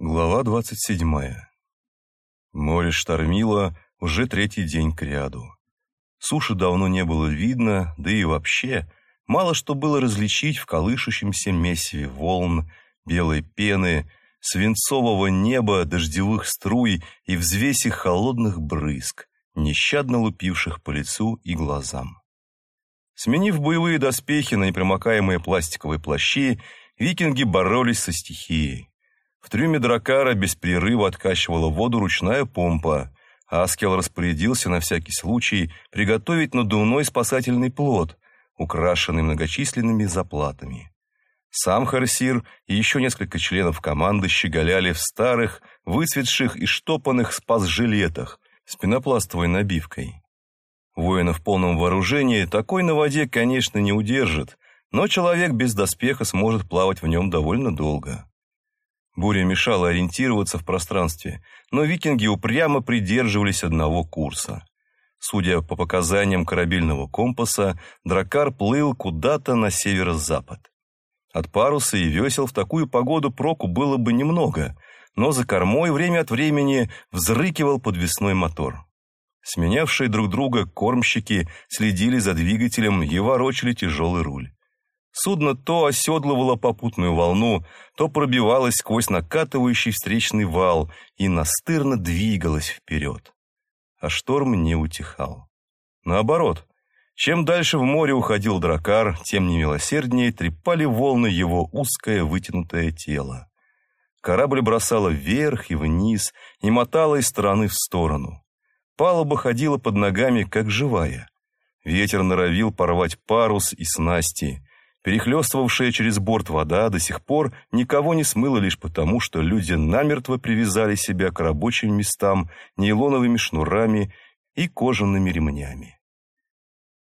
Глава двадцать седьмая. Море штормило уже третий день кряду. Суши давно не было видно, да и вообще мало что было различить в колышущемся месиве волн, белой пены, свинцового неба, дождевых струй и взвеси холодных брызг, нещадно лупивших по лицу и глазам. Сменив боевые доспехи на непромокаемые пластиковые плащи, викинги боролись со стихией. В трюме дракара без перерыва откачивала воду ручная помпа. Аскел распорядился на всякий случай приготовить надувной спасательный плот, украшенный многочисленными заплатами. Сам Харсир и еще несколько членов команды щеголяли в старых, выцветших и штопанных спас-жилетах с пенопластовой набивкой. Воина в полном вооружении такой на воде, конечно, не удержит, но человек без доспеха сможет плавать в нем довольно долго. Буря мешала ориентироваться в пространстве, но викинги упрямо придерживались одного курса. Судя по показаниям корабельного компаса, дракар плыл куда-то на северо-запад. От паруса и весел в такую погоду проку было бы немного, но за кормой время от времени взрыкивал подвесной мотор. Сменявшие друг друга кормщики следили за двигателем и ворочали тяжелый руль. Судно то оседлывало попутную волну, то пробивалось сквозь накатывающий встречный вал и настырно двигалось вперед. А шторм не утихал. Наоборот, чем дальше в море уходил дракар, тем немилосерднее трепали волны его узкое вытянутое тело. Корабль бросало вверх и вниз и мотало из стороны в сторону. Палуба ходила под ногами, как живая. Ветер норовил порвать парус и снасти. Перехлестывавшая через борт вода до сих пор никого не смыла лишь потому, что люди намертво привязали себя к рабочим местам нейлоновыми шнурами и кожаными ремнями.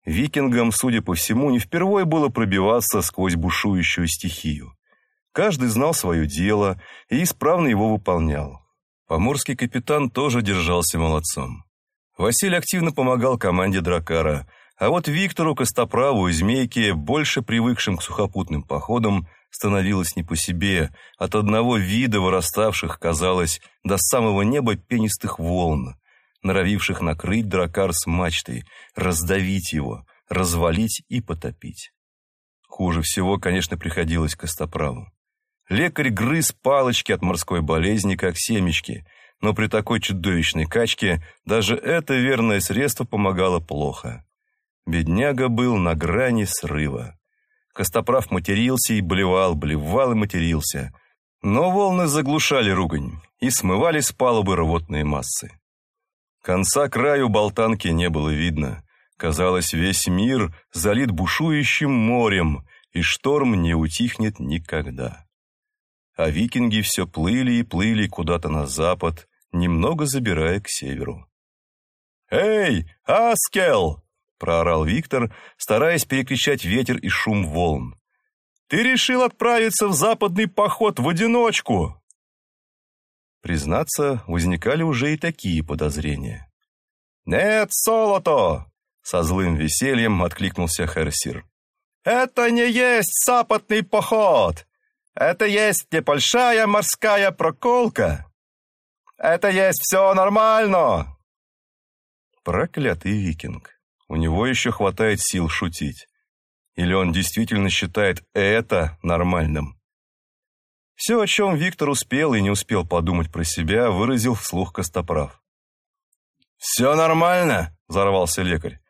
Викингам, судя по всему, не впервые было пробиваться сквозь бушующую стихию. Каждый знал свое дело и исправно его выполнял. Поморский капитан тоже держался молодцом. Василий активно помогал команде Дракара, а вот Виктору Костоправу и Змейке, больше привыкшим к сухопутным походам, становилось не по себе. От одного вида выраставших, казалось, до самого неба пенистых волн, норовивших накрыть Дракар с мачтой, раздавить его, развалить и потопить. Хуже всего, конечно, приходилось Костоправу. Лекарь грыз палочки от морской болезни, как семечки – но при такой чудовищной качке даже это верное средство помогало плохо. Бедняга был на грани срыва. Костоправ матерился и блевал, блевал и матерился. Но волны заглушали ругань и смывали с палубы рвотные массы. Конца краю болтанки не было видно. Казалось, весь мир залит бушующим морем, и шторм не утихнет никогда. А викинги все плыли и плыли куда-то на запад, немного забирая к северу. «Эй, Аскел!» – проорал Виктор, стараясь перекричать ветер и шум волн. «Ты решил отправиться в западный поход в одиночку!» Признаться, возникали уже и такие подозрения. «Нет, Солото!» — со злым весельем откликнулся Херсир. «Это не есть западный поход! Это есть небольшая морская проколка!» Это есть все нормально!» Проклятый викинг. У него еще хватает сил шутить. Или он действительно считает это нормальным? Все, о чем Виктор успел и не успел подумать про себя, выразил вслух Костоправ. «Все нормально?» – взорвался лекарь.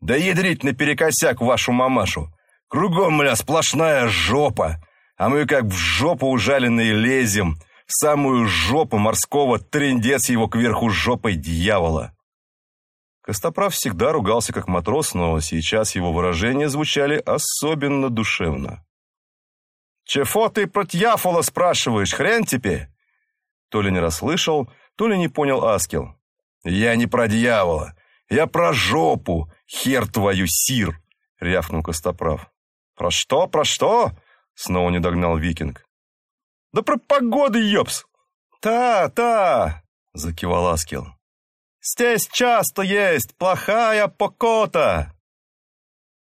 «Да ядрить наперекосяк вашу мамашу! Кругом, мля, сплошная жопа! А мы как в жопу ужаленные лезем!» в самую жопу морского трендец его кверху жопой дьявола. Костоправ всегда ругался как матрос, но сейчас его выражения звучали особенно душевно. «Чефо ты про тьяфола спрашиваешь, хрен тебе?» То ли не расслышал, то ли не понял Аскел. «Я не про дьявола, я про жопу, хер твою сир!» — рявкнул Костоправ. «Про что, про что?» — снова не догнал викинг. Да про погоду, ёпс!» «Та, та!» — закивал Аскел. «Здесь часто есть плохая покота!»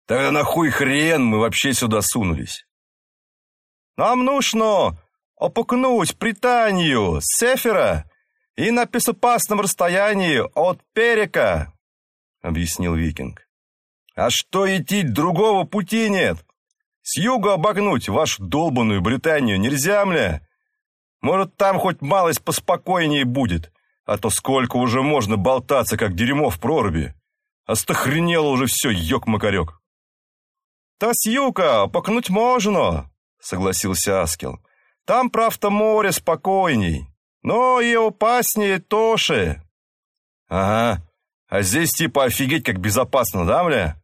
«Тогда на хуй хрен мы вообще сюда сунулись?» «Нам нужно опукнуть Британию, Сефера и на безопасном расстоянии от Перека», — объяснил викинг. «А что идти, другого пути нет. С юга обогнуть вашу долбанную Британию нельзя, мля? Может, там хоть малость поспокойнее будет, а то сколько уже можно болтаться, как дерьмо в проруби. Остохренело уже все, ёк-макарёк». «Та с юга покнуть можно», — согласился Аскел. «Там, правда, море спокойней, но и опаснее тоже». «Ага, а здесь типа офигеть как безопасно, да, мля?»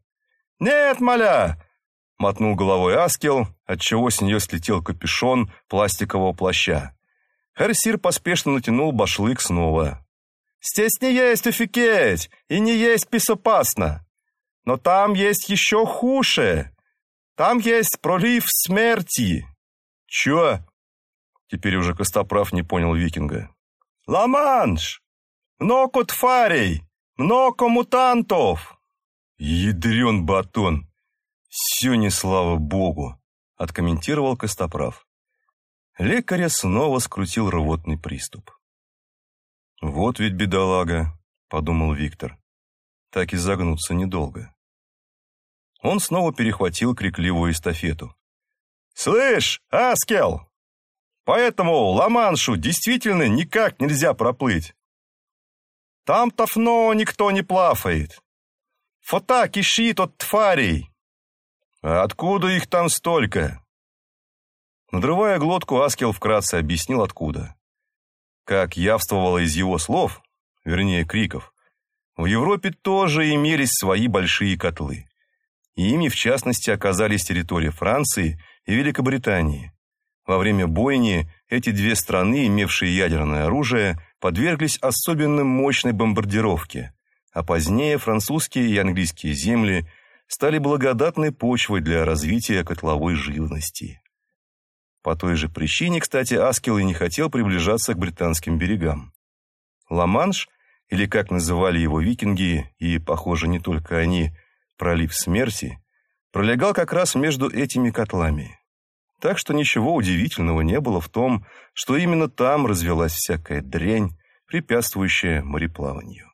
«Нет, маля!» — мотнул головой Аскел, отчего с нее слетел капюшон пластикового плаща. Харсир поспешно натянул башлык снова. «Здесь не есть офигеть, и не есть безопасно. Но там есть еще хуже. Там есть пролив смерти». «Чё?» Теперь уже Костоправ не понял викинга. «Ла-Манш! Много тварей, много мутантов!» «Ядрен батон! Все не слава богу!» — откомментировал Костоправ. Лекаря снова скрутил рвотный приступ. «Вот ведь бедолага», — подумал Виктор. «Так и загнуться недолго». Он снова перехватил крикливую эстафету. «Слышь, Аскел! Поэтому Ла-Маншу действительно никак нельзя проплыть. Там тафно никто не плавает. Фота кишит от тварей. А откуда их там столько?» Надрывая глотку, Аскел вкратце объяснил, откуда. Как явствовало из его слов, вернее криков, в Европе тоже имелись свои большие котлы. И ими, в частности, оказались территории Франции и Великобритании. Во время бойни эти две страны, имевшие ядерное оружие, подверглись особенно мощной бомбардировке, а позднее французские и английские земли стали благодатной почвой для развития котловой живности. По той же причине, кстати, Аскел и не хотел приближаться к британским берегам. Ла-Манш, или как называли его викинги, и, похоже, не только они, пролив смерти, пролегал как раз между этими котлами. Так что ничего удивительного не было в том, что именно там развелась всякая дрянь, препятствующая мореплаванию.